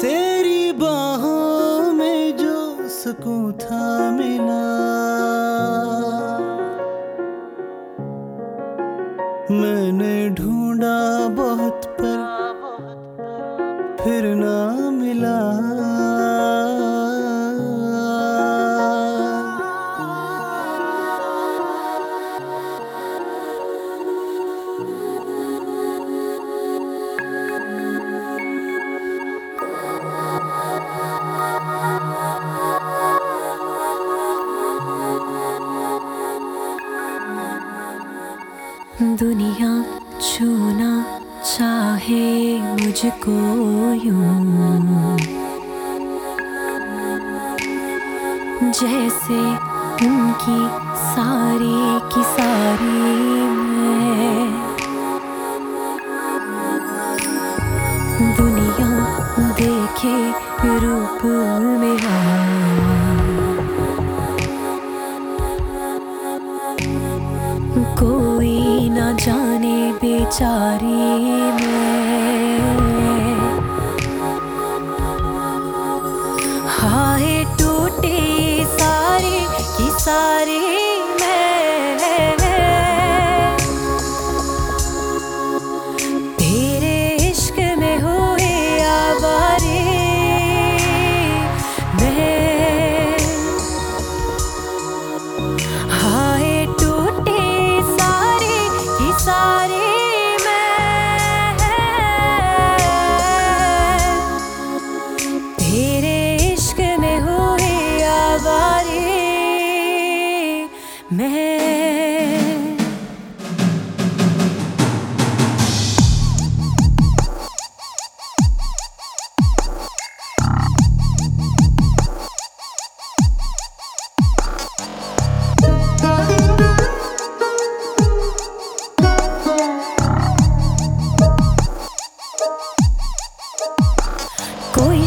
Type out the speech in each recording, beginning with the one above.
तेरी बाहों में जो सुकून था मिला मैंने ढूंढा बहुत पर फिर ना दुनिया छूना चाहे मुझको यूँ। जैसे उनकी सारी की सारी मैं। दुनिया देखे रूप बेचारी में। हाय टूटे सारे की सारे मैं कोई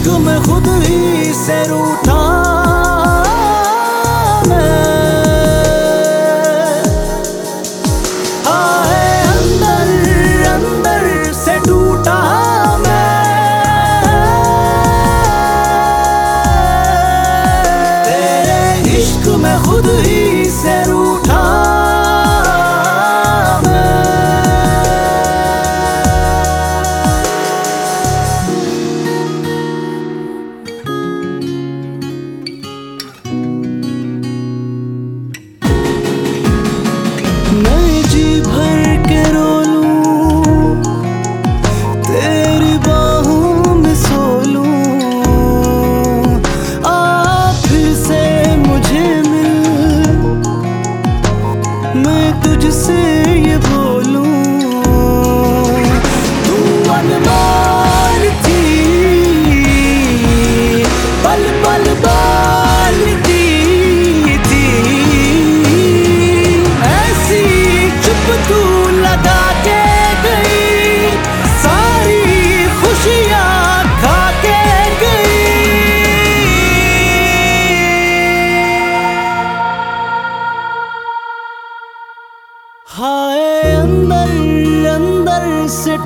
इश्क में खुद ही से रूठा खुद ही तुझसे ये बोलूँ। तू थी पल पल बोलती थी। ऐसी चुप तू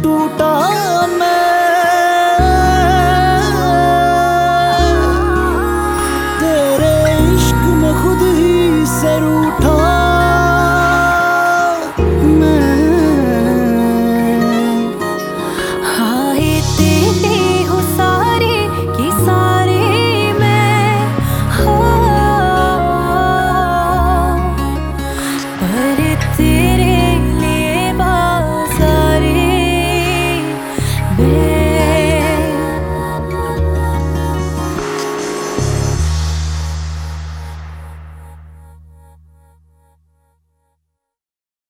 टूटा